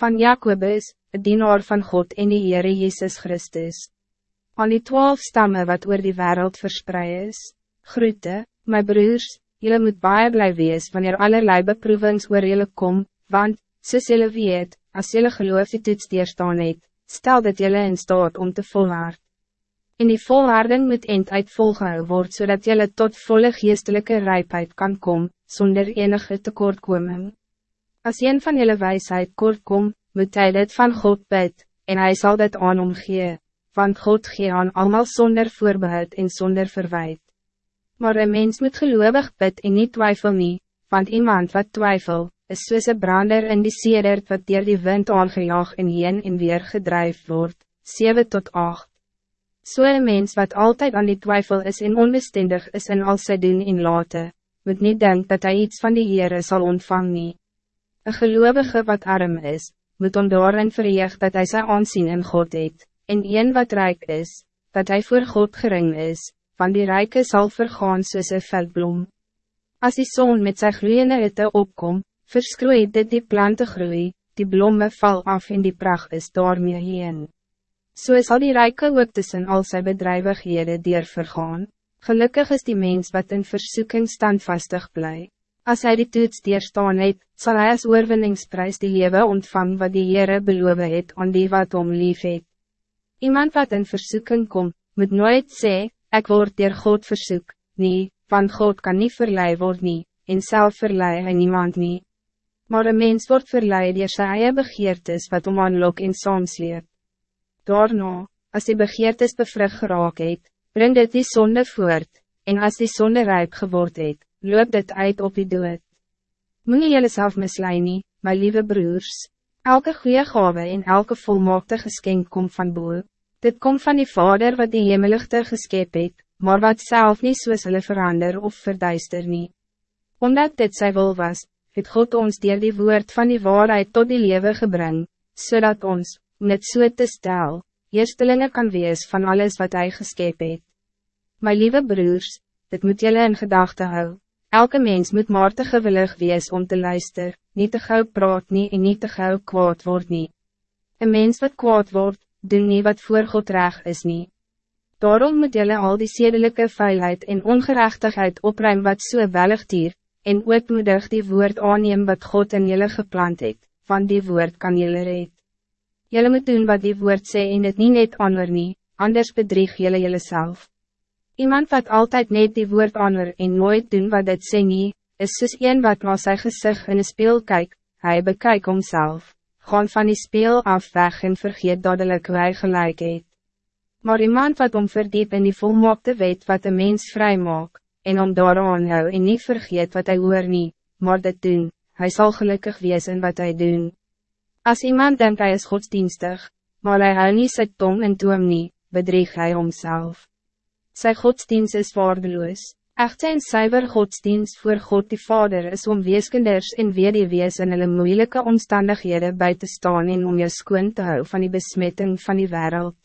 van Jacobus, het dienaar van God en die Heere Jezus Christus. Aan die twaalf stammen wat oor die wereld verspreid is, groete, my broers, jullie moet baie blij wees wanneer allerlei beproevings oor jullie kom, want, soos jullie weet, as jullie geloof die toets deerstaan het, stel dat jullie in staat om te volhard. In die volharding moet eind uitvolgehou word, zodat jullie tot volle geestelijke rijpheid kan komen, zonder enige tekortkoming. Als een van jullie wijsheid kort kom, moet hij dit van God bid, en hij zal dit aan hom gee, want God gee aan allemaal zonder voorbehoud en zonder verwijt. Maar een mens moet geloofig bid en niet twijfel nie, want iemand wat twijfel, is soos een brander in die sedert wat dier die wind aangejaag en heen en weer gedrijf wordt, 7 tot 8. So een mens wat altijd aan die twijfel is en onbestendig is in al sy doen en late, moet niet denken dat hij iets van die Heere zal ontvangen. Een gelovige wat arm is, moet om daarin verheeg dat hij zijn aanzien in God het, en een wat rijk is, dat hij voor God gering is, van die rijke zal vergaan soos een veldbloem. Als die zon met zijn gloeiende hitte opkom, verskroeit dit die planten groei, die bloemen val af en die pracht is daarmee heen. So zal die rijke ook tussen al sy bedrijvighede dier vergaan. Gelukkig is die mens wat in versoeking standvastig bly. As hy die toets deerstaan het, sal hy as oorwinningsprys die lewe ontvang wat die Heere beloof het aan die wat om lief het. Iemand wat in versoeking kom, moet nooit sê, ek word dier God versoek, nie, want God kan niet verlei word nie, en self verlei hy niemand nie. Maar een mens wordt verleid dier sy eie begeertes wat om aanlok en saamsleep. Daarna, as die begeertes bevrug geraak het, bring dit die zonde voort, en als die zonde rijp geword het, loop dit uit op die dood. Moet je jezelf misleiden, nie, my lieve broers, elke goede gave en elke volmaakte geskenk komt van boe. Dit komt van die Vader wat die hemeligte geskep het, maar wat zelf niet soos hulle verander of verduister nie. Omdat dit sy wil was, het God ons dier die woord van die waarheid tot die lewe gebring, zodat ons, om het so te stel, eerstelinge kan wees van alles wat hij geskep het. My lieve broers, dit moet jullie in gedachten hou. Elke mens moet maar te gewillig wees om te luisteren, niet te gauw praat nie en niet te gauw kwaad word nie. Een mens wat kwaad wordt, doen niet wat voor God reg is nie. Daarom moet jullie al die zedelijke vuilheid en ongerechtigheid opruimen wat so wellig dier, en ootmoedig die woord aanneem wat God in jullie geplant het, van die woord kan jullie red. Jullie moet doen wat die woord sê en het niet net aanwer nie, anders bedrieg jullie jullie zelf. Iemand wat altijd net die woord aanwer en nooit doen wat dit sê nie, is soos een wat na sy gezicht in een speel kyk, hy bekyk homself, gaan van die speel af weg en vergeet dadelijk hoe hy gelijk het. Maar iemand wat om verdiep in die volmaakte weet wat een mens vrij maak, en om daaraan hou en niet vergeet wat hij hoor nie, maar dit doen, hij zal gelukkig wees in wat hij doen. Als iemand denkt hij is godsdienstig, maar hij hou nie sy tong en toom nie, bedrieg hij homself. Sy godsdienst is waardeloos, echte en syver godsdienst voor God die Vader is om weeskinders en weer die wees in hulle moeilike omstandighede bij te staan en om jou skoon te hou van die besmetting van die wereld.